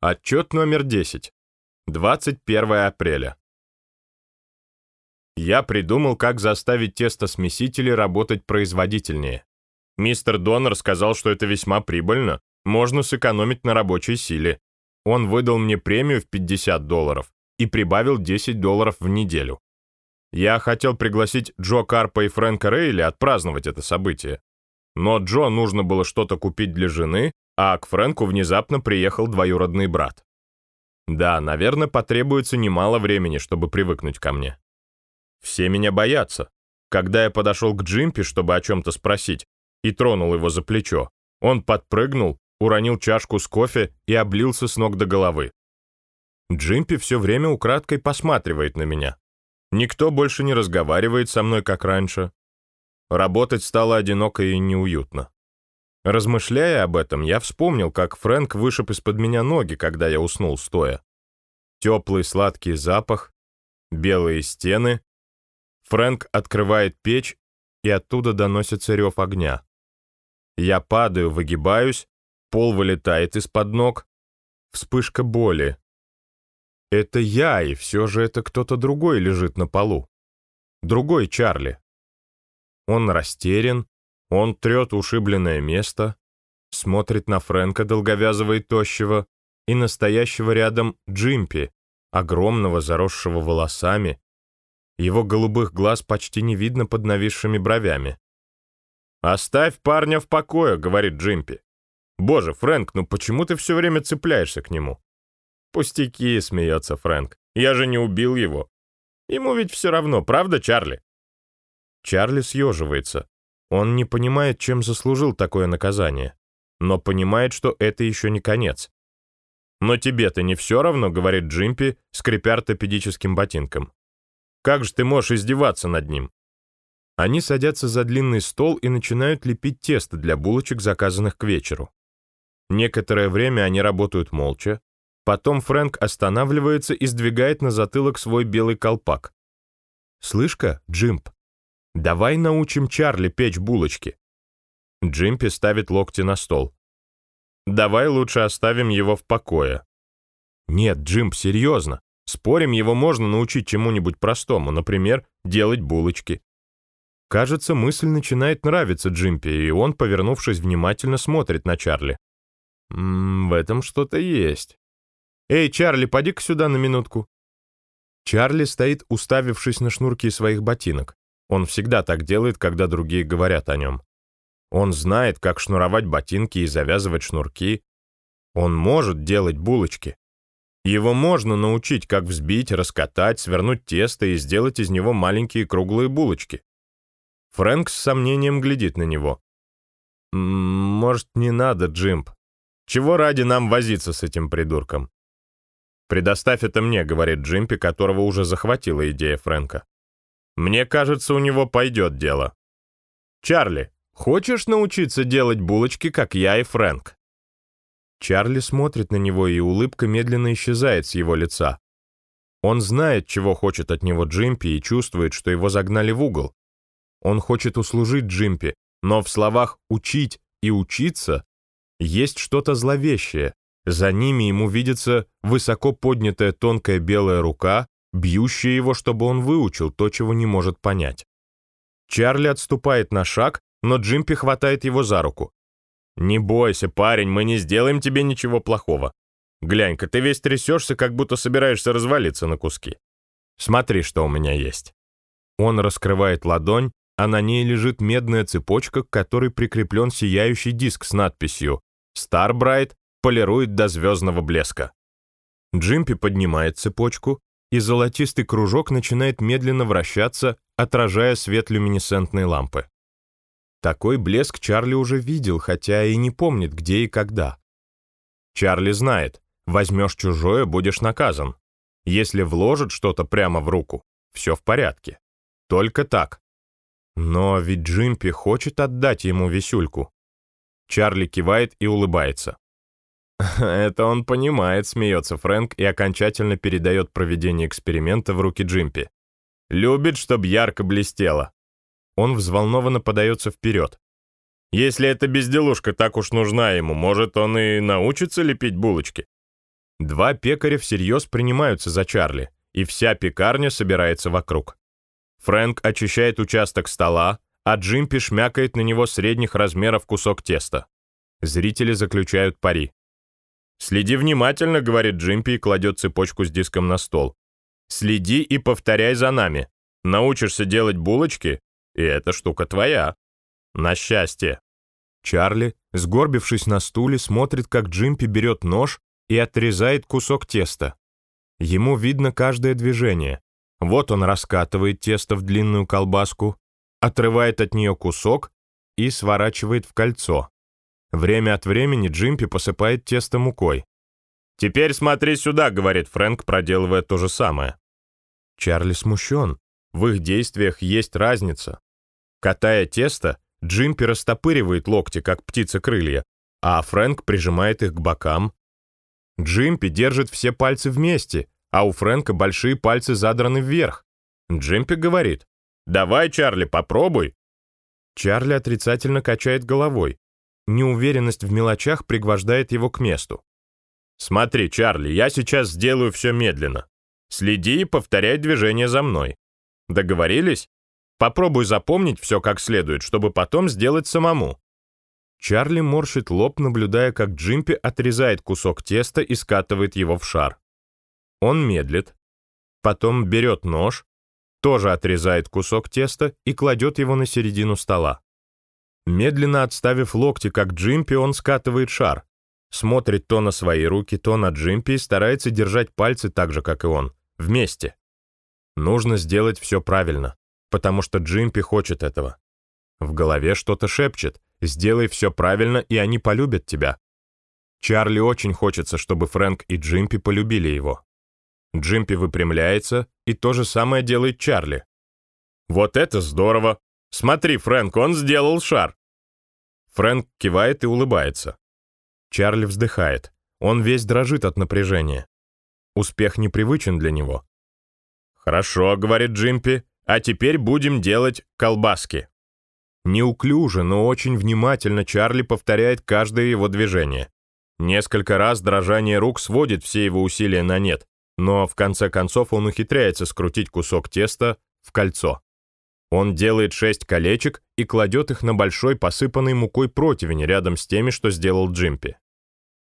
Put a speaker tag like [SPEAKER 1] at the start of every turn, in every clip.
[SPEAKER 1] Отчет номер 10. 21 апреля. Я придумал, как заставить тестосмесители работать производительнее. Мистер Донор сказал, что это весьма прибыльно, можно сэкономить на рабочей силе. Он выдал мне премию в 50 долларов и прибавил 10 долларов в неделю. Я хотел пригласить Джо Карпа и Фрэнка Рейли отпраздновать это событие. Но Джо нужно было что-то купить для жены, а к Фрэнку внезапно приехал двоюродный брат. Да, наверное, потребуется немало времени, чтобы привыкнуть ко мне. Все меня боятся. Когда я подошел к Джимпи, чтобы о чем-то спросить, и тронул его за плечо, он подпрыгнул, уронил чашку с кофе и облился с ног до головы. Джимпи все время украдкой посматривает на меня. Никто больше не разговаривает со мной, как раньше. Работать стало одиноко и неуютно. Размышляя об этом, я вспомнил, как Фрэнк вышиб из-под меня ноги, когда я уснул стоя. Теплый сладкий запах, белые стены. Фрэнк открывает печь, и оттуда доносится рев огня. Я падаю, выгибаюсь, пол вылетает из-под ног. Вспышка боли. Это я, и все же это кто-то другой лежит на полу. Другой Чарли. Он растерян, он трет ушибленное место, смотрит на Фрэнка долговязого и тощего, и настоящего рядом Джимпи, огромного, заросшего волосами. Его голубых глаз почти не видно под нависшими бровями. «Оставь парня в покое», — говорит Джимпи. «Боже, Фрэнк, ну почему ты все время цепляешься к нему?» «Пустяки», — смеется Фрэнк. «Я же не убил его. Ему ведь все равно, правда, Чарли?» Чарли съеживается. Он не понимает, чем заслужил такое наказание, но понимает, что это еще не конец. «Но тебе-то не все равно», — говорит Джимпи, скрипя ортопедическим ботинком. «Как же ты можешь издеваться над ним?» Они садятся за длинный стол и начинают лепить тесто для булочек, заказанных к вечеру. Некоторое время они работают молча, потом Фрэнк останавливается и сдвигает на затылок свой белый колпак. «Слышь-ка, Джимп, Давай научим Чарли печь булочки. Джимпи ставит локти на стол. Давай лучше оставим его в покое. Нет, Джимп, серьезно. Спорим, его можно научить чему-нибудь простому, например, делать булочки. Кажется, мысль начинает нравиться Джимпи, и он, повернувшись, внимательно смотрит на Чарли. «Ммм, в этом что-то есть. Эй, Чарли, поди-ка сюда на минутку». Чарли стоит, уставившись на шнурки своих ботинок. Он всегда так делает, когда другие говорят о нем. Он знает, как шнуровать ботинки и завязывать шнурки. Он может делать булочки. Его можно научить, как взбить, раскатать, свернуть тесто и сделать из него маленькие круглые булочки. Фрэнк с сомнением глядит на него. «Может, не надо, Джимп? Чего ради нам возиться с этим придурком?» «Предоставь это мне», — говорит Джимпи, которого уже захватила идея Фрэнка. Мне кажется, у него пойдет дело. Чарли, хочешь научиться делать булочки, как я и Фрэнк?» Чарли смотрит на него, и улыбка медленно исчезает с его лица. Он знает, чего хочет от него Джимпи, и чувствует, что его загнали в угол. Он хочет услужить Джимпи, но в словах «учить» и «учиться» есть что-то зловещее. За ними ему видится высоко поднятая тонкая белая рука, бьющая его, чтобы он выучил то, чего не может понять. Чарли отступает на шаг, но Джимпи хватает его за руку. «Не бойся, парень, мы не сделаем тебе ничего плохого. Глянь-ка, ты весь трясешься, как будто собираешься развалиться на куски. Смотри, что у меня есть». Он раскрывает ладонь, а на ней лежит медная цепочка, к которой прикреплен сияющий диск с надписью «Старбрайт полирует до звездного блеска». Джимпи поднимает цепочку, и золотистый кружок начинает медленно вращаться, отражая свет люминесцентной лампы. Такой блеск Чарли уже видел, хотя и не помнит, где и когда. Чарли знает, возьмешь чужое, будешь наказан. Если вложит что-то прямо в руку, все в порядке. Только так. Но ведь Джимпи хочет отдать ему висюльку. Чарли кивает и улыбается. «Это он понимает», — смеется Фрэнк и окончательно передает проведение эксперимента в руки Джимпи. «Любит, чтоб ярко блестело». Он взволнованно подается вперед. «Если эта безделушка так уж нужна ему, может, он и научится лепить булочки?» Два пекаря всерьез принимаются за Чарли, и вся пекарня собирается вокруг. Фрэнк очищает участок стола, а Джимпи шмякает на него средних размеров кусок теста. Зрители заключают пари. «Следи внимательно», — говорит Джимпи и кладет цепочку с диском на стол. «Следи и повторяй за нами. Научишься делать булочки, и эта штука твоя. На счастье». Чарли, сгорбившись на стуле, смотрит, как Джимпи берет нож и отрезает кусок теста. Ему видно каждое движение. Вот он раскатывает тесто в длинную колбаску, отрывает от нее кусок и сворачивает в кольцо. Время от времени Джимпи посыпает тесто мукой. «Теперь смотри сюда», — говорит Фрэнк, проделывая то же самое. Чарли смущен. В их действиях есть разница. Катая тесто, Джимпи растопыривает локти, как птица крылья, а Фрэнк прижимает их к бокам. Джимпи держит все пальцы вместе, а у Фрэнка большие пальцы задраны вверх. Джимпи говорит, «Давай, Чарли, попробуй». Чарли отрицательно качает головой. Неуверенность в мелочах пригвождает его к месту. «Смотри, Чарли, я сейчас сделаю все медленно. Следи и повторяй движение за мной. Договорились? Попробуй запомнить все как следует, чтобы потом сделать самому». Чарли морщит лоб, наблюдая, как Джимпи отрезает кусок теста и скатывает его в шар. Он медлит, потом берет нож, тоже отрезает кусок теста и кладет его на середину стола. Медленно отставив локти, как Джимпи, он скатывает шар. Смотрит то на свои руки, то на Джимпи и старается держать пальцы так же, как и он, вместе. Нужно сделать все правильно, потому что Джимпи хочет этого. В голове что-то шепчет. «Сделай все правильно, и они полюбят тебя». Чарли очень хочется, чтобы Фрэнк и Джимпи полюбили его. Джимпи выпрямляется, и то же самое делает Чарли. «Вот это здорово! Смотри, Фрэнк, он сделал шар!» Фрэнк кивает и улыбается. Чарли вздыхает. Он весь дрожит от напряжения. Успех непривычен для него. «Хорошо», — говорит Джимпи, «а теперь будем делать колбаски». Неуклюже, но очень внимательно Чарли повторяет каждое его движение. Несколько раз дрожание рук сводит все его усилия на нет, но в конце концов он ухитряется скрутить кусок теста в кольцо. Он делает шесть колечек и кладет их на большой посыпанный мукой противень рядом с теми, что сделал Джимпи.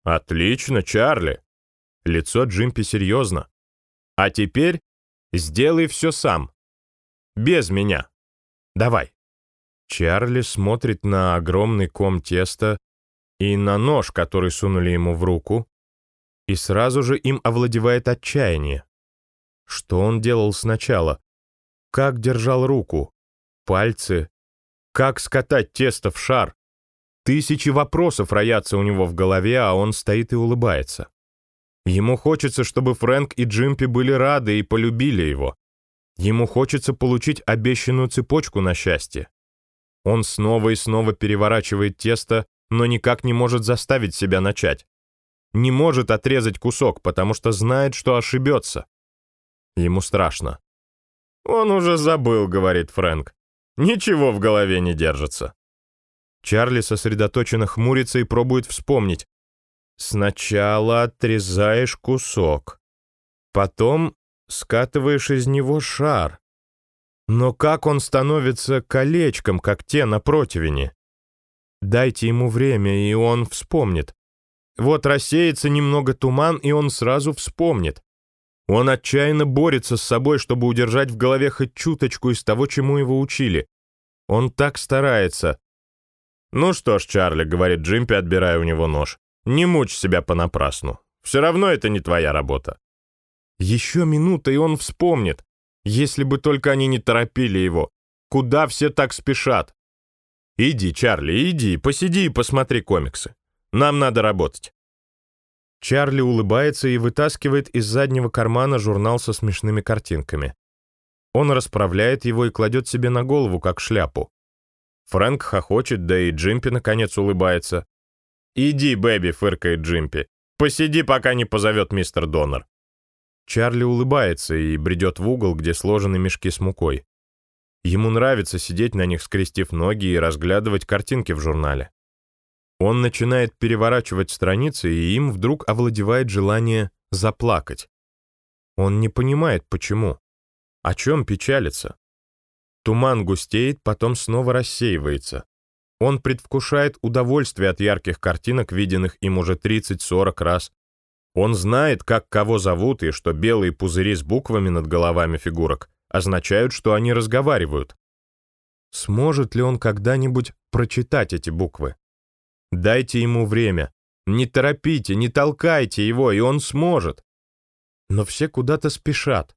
[SPEAKER 1] «Отлично, Чарли!» Лицо Джимпи серьезно. «А теперь сделай все сам. Без меня. Давай». Чарли смотрит на огромный ком теста и на нож, который сунули ему в руку, и сразу же им овладевает отчаяние. Что он делал сначала? Как держал руку? Пальцы? Как скатать тесто в шар? Тысячи вопросов роятся у него в голове, а он стоит и улыбается. Ему хочется, чтобы Фрэнк и Джимпи были рады и полюбили его. Ему хочется получить обещанную цепочку на счастье. Он снова и снова переворачивает тесто, но никак не может заставить себя начать. Не может отрезать кусок, потому что знает, что ошибется. Ему страшно. «Он уже забыл», — говорит Фрэнк. «Ничего в голове не держится». Чарли сосредоточенно хмурится и пробует вспомнить. Сначала отрезаешь кусок, потом скатываешь из него шар. Но как он становится колечком, как те на противне? Дайте ему время, и он вспомнит. Вот рассеется немного туман, и он сразу вспомнит. Он отчаянно борется с собой, чтобы удержать в голове хоть чуточку из того, чему его учили. Он так старается. «Ну что ж, Чарли», — говорит Джимпи, отбирая у него нож, «не мучь себя понапрасну. Все равно это не твоя работа». Еще минута, и он вспомнит. Если бы только они не торопили его. Куда все так спешат? Иди, Чарли, иди, посиди и посмотри комиксы. Нам надо работать. Чарли улыбается и вытаскивает из заднего кармана журнал со смешными картинками. Он расправляет его и кладет себе на голову, как шляпу. Фрэнк хохочет, да и Джимпи наконец улыбается. «Иди, Бэби», — фыркает Джимпи. «Посиди, пока не позовет мистер Донор». Чарли улыбается и бредет в угол, где сложены мешки с мукой. Ему нравится сидеть на них, скрестив ноги и разглядывать картинки в журнале. Он начинает переворачивать страницы, и им вдруг овладевает желание заплакать. Он не понимает, почему. О чем печалится? Туман густеет, потом снова рассеивается. Он предвкушает удовольствие от ярких картинок, виденных им уже 30-40 раз. Он знает, как кого зовут, и что белые пузыри с буквами над головами фигурок означают, что они разговаривают. Сможет ли он когда-нибудь прочитать эти буквы? Дайте ему время. Не торопите, не толкайте его, и он сможет. Но все куда-то спешат.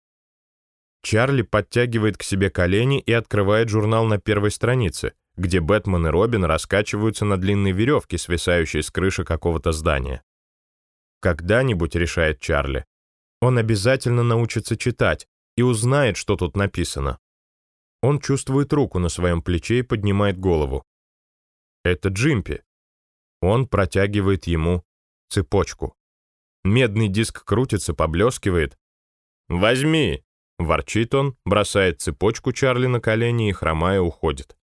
[SPEAKER 1] Чарли подтягивает к себе колени и открывает журнал на первой странице, где Бэтмен и Робин раскачиваются на длинной веревке, свисающей с крыши какого-то здания. Когда-нибудь, решает Чарли, он обязательно научится читать и узнает, что тут написано. Он чувствует руку на своем плече и поднимает голову. Это Джимпи. Он протягивает ему цепочку. Медный диск крутится, поблескивает. «Возьми!» — ворчит он, бросает цепочку Чарли на колени и, хромая, уходит.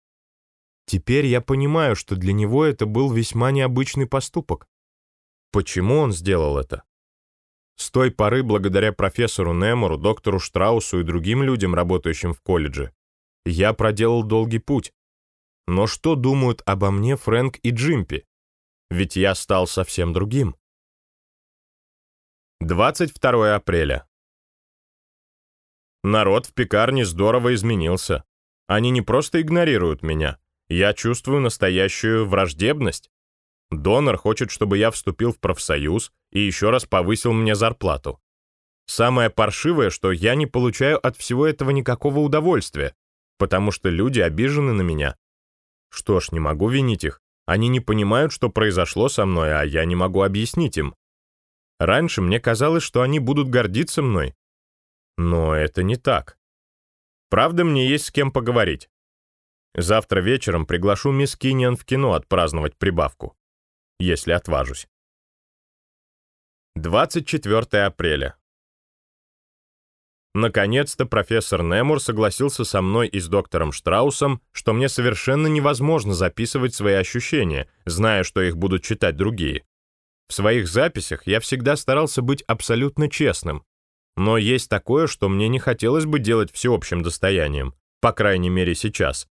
[SPEAKER 1] Теперь я понимаю, что для него это был весьма необычный поступок. Почему он сделал это? С той поры, благодаря профессору Немору, доктору Штраусу и другим людям, работающим в колледже, я проделал долгий путь. Но что думают обо мне Фрэнк и Джимпи? Ведь я стал совсем другим. 22 апреля. Народ в пекарне здорово изменился. Они не просто игнорируют меня. Я чувствую настоящую враждебность. Донор хочет, чтобы я вступил в профсоюз и еще раз повысил мне зарплату. Самое паршивое, что я не получаю от всего этого никакого удовольствия, потому что люди обижены на меня. Что ж, не могу винить их. Они не понимают, что произошло со мной, а я не могу объяснить им. Раньше мне казалось, что они будут гордиться мной. Но это не так. Правда, мне есть с кем поговорить. Завтра вечером приглашу мисс Киньян в кино отпраздновать прибавку. Если отважусь. 24 апреля. Наконец-то профессор Немур согласился со мной и с доктором Штраусом, что мне совершенно невозможно записывать свои ощущения, зная, что их будут читать другие. В своих записях я всегда старался быть абсолютно честным. Но есть такое, что мне не хотелось бы делать всеобщим достоянием, по крайней мере сейчас.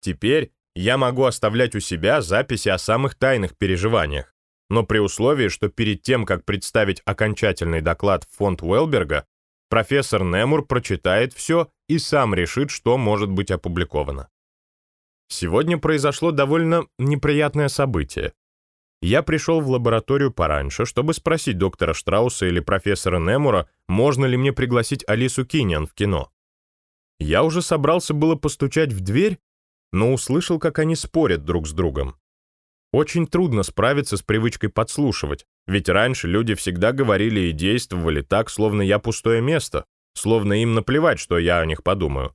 [SPEAKER 1] Теперь я могу оставлять у себя записи о самых тайных переживаниях, но при условии, что перед тем, как представить окончательный доклад в фонд Уэлберга, профессор Немур прочитает все и сам решит, что может быть опубликовано. Сегодня произошло довольно неприятное событие. Я пришел в лабораторию пораньше, чтобы спросить доктора Штрауса или профессора Немура, можно ли мне пригласить Алису Киньян в кино. Я уже собрался было постучать в дверь, но услышал, как они спорят друг с другом. Очень трудно справиться с привычкой подслушивать, ведь раньше люди всегда говорили и действовали так, словно я пустое место, словно им наплевать, что я о них подумаю.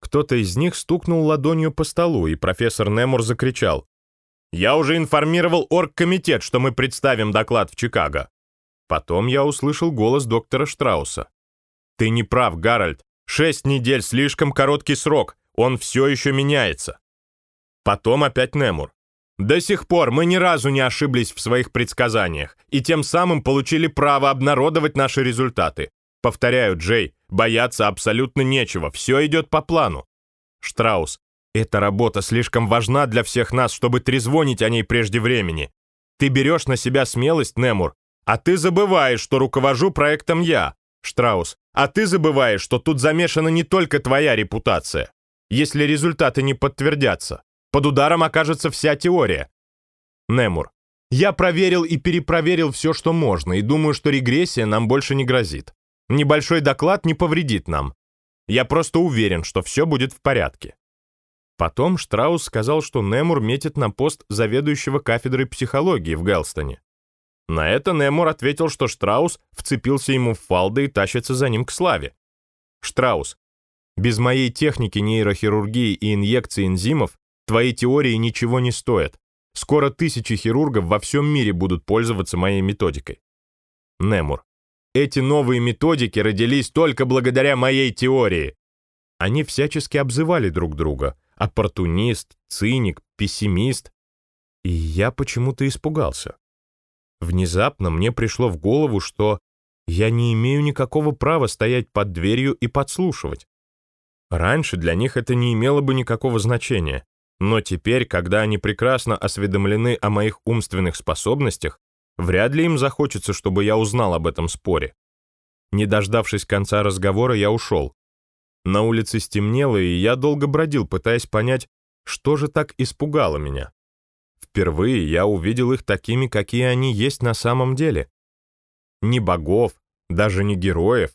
[SPEAKER 1] Кто-то из них стукнул ладонью по столу, и профессор Немур закричал. «Я уже информировал оргкомитет, что мы представим доклад в Чикаго». Потом я услышал голос доктора Штрауса. «Ты не прав, Гарольд. Шесть недель — слишком короткий срок. Он все еще меняется». Потом опять Немур. До сих пор мы ни разу не ошиблись в своих предсказаниях и тем самым получили право обнародовать наши результаты. Повторяю, Джей, бояться абсолютно нечего, все идет по плану. Штраус, эта работа слишком важна для всех нас, чтобы трезвонить о ней прежде времени. Ты берешь на себя смелость, Немур, а ты забываешь, что руковожу проектом я. Штраус, а ты забываешь, что тут замешана не только твоя репутация. Если результаты не подтвердятся, под ударом окажется вся теория. Немур. Я проверил и перепроверил все, что можно, и думаю, что регрессия нам больше не грозит. Небольшой доклад не повредит нам. Я просто уверен, что все будет в порядке. Потом Штраус сказал, что Немур метит на пост заведующего кафедрой психологии в Гэлстоне. На это Немур ответил, что Штраус вцепился ему в фалды и тащится за ним к славе. Штраус. Без моей техники нейрохирургии и инъекции энзимов Твои теории ничего не стоят. Скоро тысячи хирургов во всем мире будут пользоваться моей методикой. Немур. Эти новые методики родились только благодаря моей теории. Они всячески обзывали друг друга. Оппортунист, циник, пессимист. И я почему-то испугался. Внезапно мне пришло в голову, что я не имею никакого права стоять под дверью и подслушивать. Раньше для них это не имело бы никакого значения, но теперь, когда они прекрасно осведомлены о моих умственных способностях, вряд ли им захочется, чтобы я узнал об этом споре. Не дождавшись конца разговора, я ушел. На улице стемнело, и я долго бродил, пытаясь понять, что же так испугало меня. Впервые я увидел их такими, какие они есть на самом деле. Не богов, даже не героев,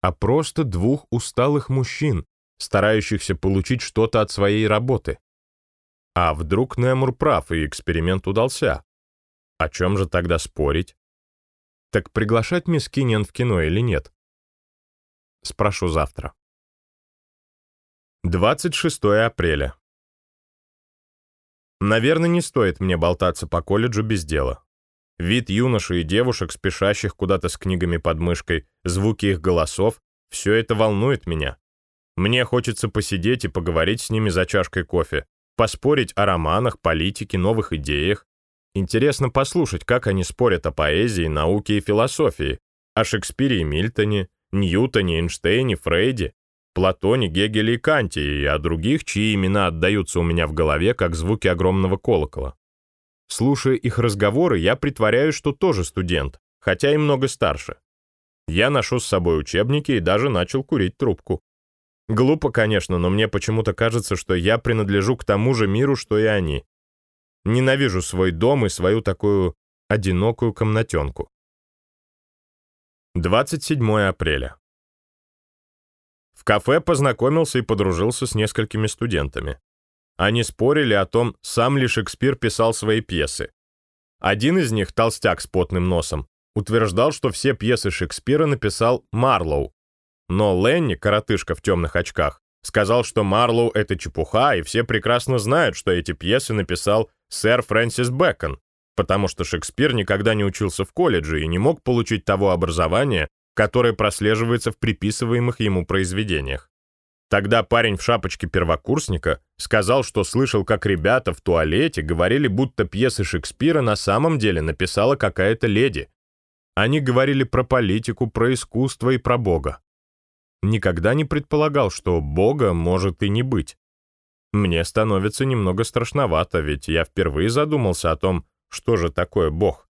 [SPEAKER 1] а просто двух усталых мужчин, старающихся получить что-то от своей работы. А вдруг Немур прав, и эксперимент удался? О чем же тогда спорить? Так приглашать мисс Киньян в кино или нет? Спрошу завтра. 26 апреля. Наверное, не стоит мне болтаться по колледжу без дела. Вид юношей и девушек, спешащих куда-то с книгами под мышкой, звуки их голосов — все это волнует меня. Мне хочется посидеть и поговорить с ними за чашкой кофе, поспорить о романах, политике, новых идеях. Интересно послушать, как они спорят о поэзии, науке и философии, о Шекспире и Мильтоне, Ньютоне, Эйнштейне, Фрейде, Платоне, Гегеле и Канте, и о других, чьи имена отдаются у меня в голове, как звуки огромного колокола. Слушая их разговоры, я притворяюсь, что тоже студент, хотя и много старше. Я ношу с собой учебники и даже начал курить трубку. Глупо, конечно, но мне почему-то кажется, что я принадлежу к тому же миру, что и они. Ненавижу свой дом и свою такую одинокую комнатенку. 27 апреля. В кафе познакомился и подружился с несколькими студентами. Они спорили о том, сам ли Шекспир писал свои пьесы. Один из них, толстяк с потным носом, утверждал, что все пьесы Шекспира написал Марлоу. Но Ленни, коротышка в темных очках, сказал, что Марлоу — это чепуха, и все прекрасно знают, что эти пьесы написал сэр Фрэнсис Бэкон, потому что Шекспир никогда не учился в колледже и не мог получить того образования, которое прослеживается в приписываемых ему произведениях. Тогда парень в шапочке первокурсника сказал, что слышал, как ребята в туалете говорили, будто пьесы Шекспира на самом деле написала какая-то леди. Они говорили про политику, про искусство и про Бога. Никогда не предполагал, что Бога может и не быть. Мне становится немного страшновато, ведь я впервые задумался о том, что же такое Бог.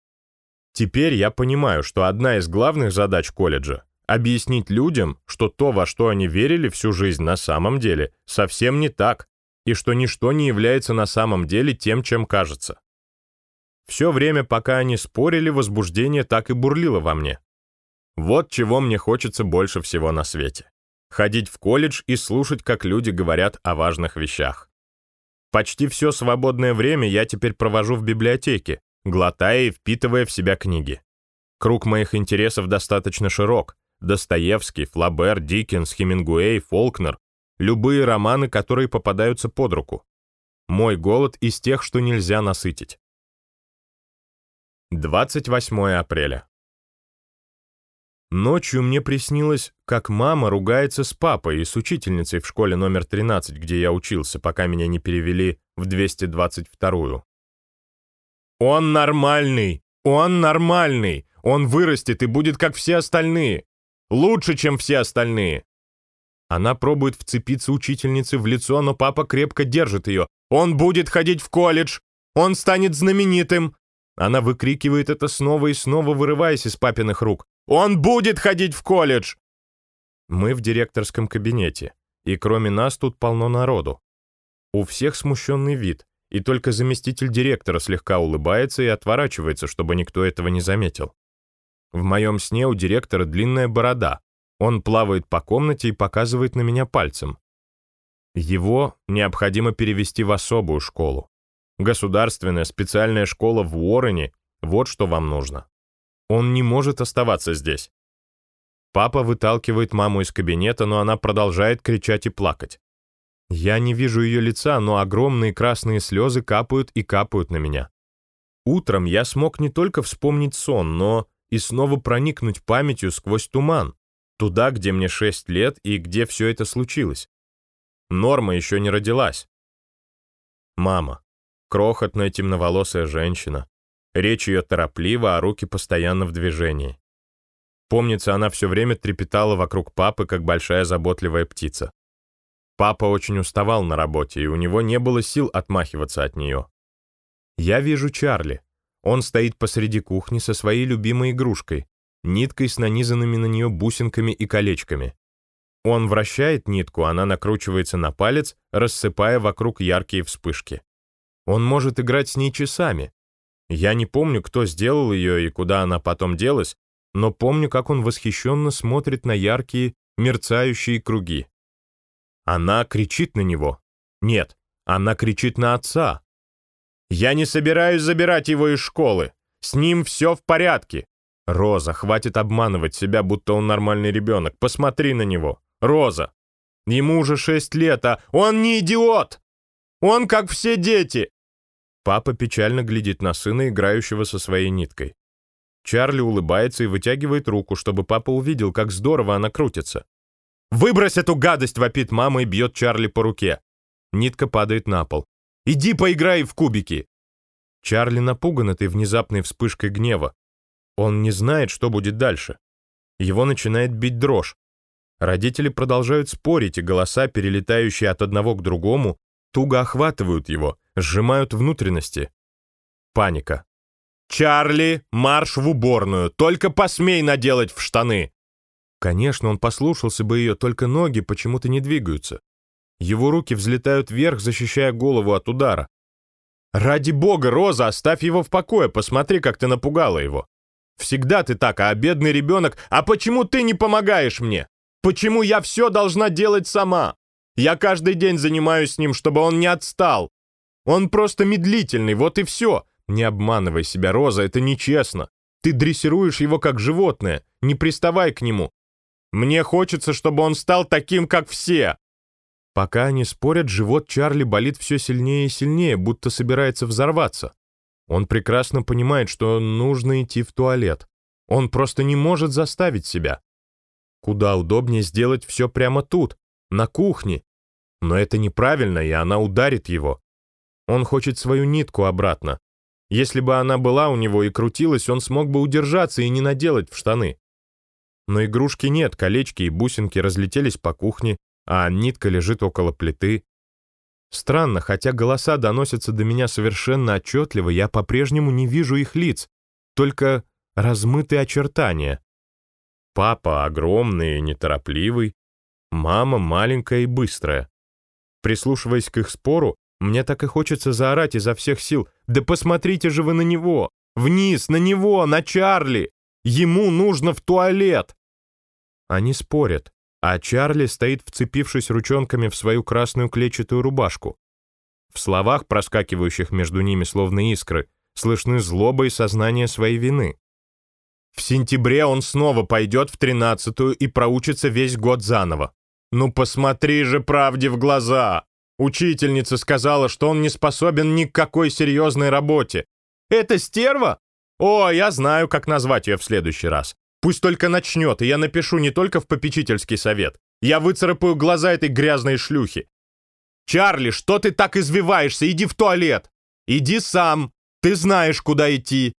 [SPEAKER 1] Теперь я понимаю, что одна из главных задач колледжа Объяснить людям, что то, во что они верили всю жизнь на самом деле, совсем не так, и что ничто не является на самом деле тем, чем кажется. Все время, пока они спорили, возбуждение так и бурлило во мне. Вот чего мне хочется больше всего на свете. Ходить в колледж и слушать, как люди говорят о важных вещах. Почти все свободное время я теперь провожу в библиотеке, глотая и впитывая в себя книги. Круг моих интересов достаточно широк, Достоевский, Флабер, Диккенс, Хемингуэй, Фолкнер, любые романы, которые попадаются под руку. Мой голод из тех, что нельзя насытить. 28 апреля. Ночью мне приснилось, как мама ругается с папой и с учительницей в школе номер 13, где я учился, пока меня не перевели в 222-ю. «Он нормальный! Он нормальный! Он вырастет и будет, как все остальные! Лучше, чем все остальные. Она пробует вцепиться учительнице в лицо, но папа крепко держит ее. Он будет ходить в колледж. Он станет знаменитым. Она выкрикивает это снова и снова, вырываясь из папиных рук. Он будет ходить в колледж. Мы в директорском кабинете, и кроме нас тут полно народу. У всех смущенный вид, и только заместитель директора слегка улыбается и отворачивается, чтобы никто этого не заметил. В моем сне у директора длинная борода. Он плавает по комнате и показывает на меня пальцем. Его необходимо перевести в особую школу. Государственная специальная школа в Уоррене — вот что вам нужно. Он не может оставаться здесь. Папа выталкивает маму из кабинета, но она продолжает кричать и плакать. Я не вижу ее лица, но огромные красные слезы капают и капают на меня. Утром я смог не только вспомнить сон, но и снова проникнуть памятью сквозь туман, туда, где мне шесть лет и где все это случилось. Норма еще не родилась. Мама. крохотная темноволосая женщина. Речь ее тороплива, а руки постоянно в движении. Помнится, она все время трепетала вокруг папы, как большая заботливая птица. Папа очень уставал на работе, и у него не было сил отмахиваться от нее. Я вижу Чарли. Он стоит посреди кухни со своей любимой игрушкой, ниткой с нанизанными на нее бусинками и колечками. Он вращает нитку, она накручивается на палец, рассыпая вокруг яркие вспышки. Он может играть с ней часами. Я не помню, кто сделал ее и куда она потом делась, но помню, как он восхищенно смотрит на яркие, мерцающие круги. Она кричит на него. Нет, она кричит на отца. «Я не собираюсь забирать его из школы. С ним все в порядке. Роза, хватит обманывать себя, будто он нормальный ребенок. Посмотри на него. Роза. Ему уже шесть лет, а он не идиот. Он как все дети. Папа печально глядит на сына, играющего со своей ниткой. Чарли улыбается и вытягивает руку, чтобы папа увидел, как здорово она крутится. «Выбрось эту гадость!» — вопит мама и бьет Чарли по руке. Нитка падает на пол. «Иди поиграй в кубики!» Чарли напуган этой внезапной вспышкой гнева. Он не знает, что будет дальше. Его начинает бить дрожь. Родители продолжают спорить, и голоса, перелетающие от одного к другому, туго охватывают его, сжимают внутренности. Паника. «Чарли, марш в уборную! Только посмей наделать в штаны!» Конечно, он послушался бы ее, только ноги почему-то не двигаются. Его руки взлетают вверх, защищая голову от удара. «Ради бога, Роза, оставь его в покое, посмотри, как ты напугала его. Всегда ты так, а бедный ребенок, а почему ты не помогаешь мне? Почему я все должна делать сама? Я каждый день занимаюсь с ним, чтобы он не отстал. Он просто медлительный, вот и все. Не обманывай себя, Роза, это нечестно. Ты дрессируешь его как животное, не приставай к нему. Мне хочется, чтобы он стал таким, как все. Пока они спорят, живот Чарли болит все сильнее и сильнее, будто собирается взорваться. Он прекрасно понимает, что нужно идти в туалет. Он просто не может заставить себя. Куда удобнее сделать все прямо тут, на кухне. Но это неправильно, и она ударит его. Он хочет свою нитку обратно. Если бы она была у него и крутилась, он смог бы удержаться и не наделать в штаны. Но игрушки нет, колечки и бусинки разлетелись по кухне, а нитка лежит около плиты. Странно, хотя голоса доносятся до меня совершенно отчетливо, я по-прежнему не вижу их лиц, только размытые очертания. Папа огромный и неторопливый, мама маленькая и быстрая. Прислушиваясь к их спору, мне так и хочется заорать изо всех сил. «Да посмотрите же вы на него! Вниз, на него, на Чарли! Ему нужно в туалет!» Они спорят а Чарли стоит, вцепившись ручонками в свою красную клетчатую рубашку. В словах, проскакивающих между ними словно искры, слышны злоба и сознание своей вины. В сентябре он снова пойдет в тринадцатую и проучится весь год заново. Ну посмотри же правде в глаза! Учительница сказала, что он не способен ни к какой серьезной работе. Это стерва? О, я знаю, как назвать ее в следующий раз. Пусть только начнет, и я напишу не только в попечительский совет. Я выцарапаю глаза этой грязной шлюхи. Чарли, что ты так извиваешься? Иди в туалет. Иди сам. Ты знаешь, куда идти.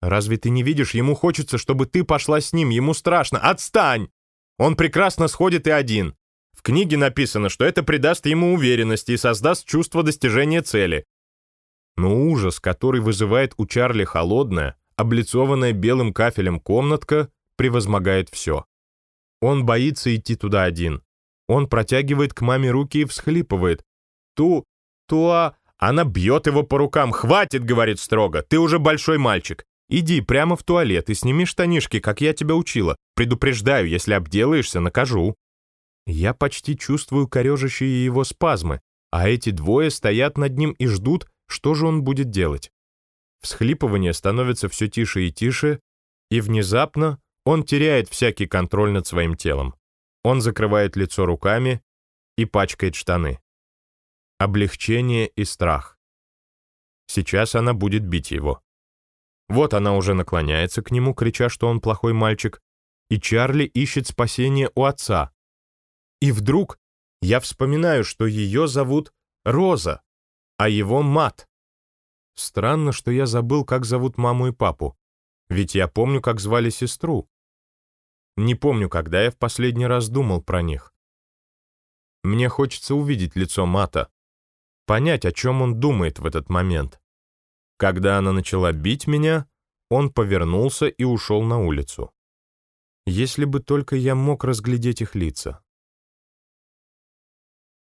[SPEAKER 1] Разве ты не видишь, ему хочется, чтобы ты пошла с ним, ему страшно. Отстань! Он прекрасно сходит и один. В книге написано, что это придаст ему уверенности и создаст чувство достижения цели. Но ужас, который вызывает у Чарли холодная, облицованная белым кафелем комнатка, превозмогает все. Он боится идти туда один. Он протягивает к маме руки и всхлипывает. «Ту... туа...» Она бьет его по рукам. «Хватит!» — говорит строго. «Ты уже большой мальчик. Иди прямо в туалет и сними штанишки, как я тебя учила. Предупреждаю, если обделаешься, накажу». Я почти чувствую корежащие его спазмы, а эти двое стоят над ним и ждут, что же он будет делать. Всхлипывание становится все тише и тише, и внезапно он теряет всякий контроль над своим телом. Он закрывает лицо руками и пачкает штаны. Облегчение и страх. Сейчас она будет бить его. Вот она уже наклоняется к нему, крича, что он плохой мальчик, и Чарли ищет спасения у отца. И вдруг я вспоминаю, что ее зовут Роза, а его Мат. Странно, что я забыл, как зовут маму и папу. Ведь я помню, как звали сестру. Не помню, когда я в последний раз думал про них. Мне хочется увидеть лицо Мата, понять, о чем он думает в этот момент. Когда она начала бить меня, он повернулся и ушел на улицу. Если бы только я мог разглядеть их лица.